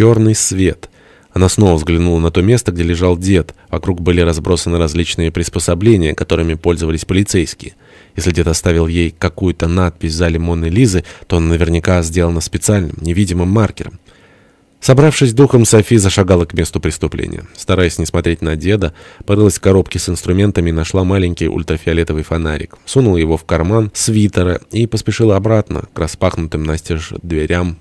черный свет. Она снова взглянула на то место, где лежал дед. Вокруг были разбросаны различные приспособления, которыми пользовались полицейские. Если дед оставил ей какую-то надпись за лимонной Лизы, то она наверняка сделана специальным, невидимым маркером. Собравшись духом, Софи зашагала к месту преступления. Стараясь не смотреть на деда, порылась в коробке с инструментами и нашла маленький ультрафиолетовый фонарик. Сунула его в карман свитера и поспешила обратно к распахнутым настежь дверям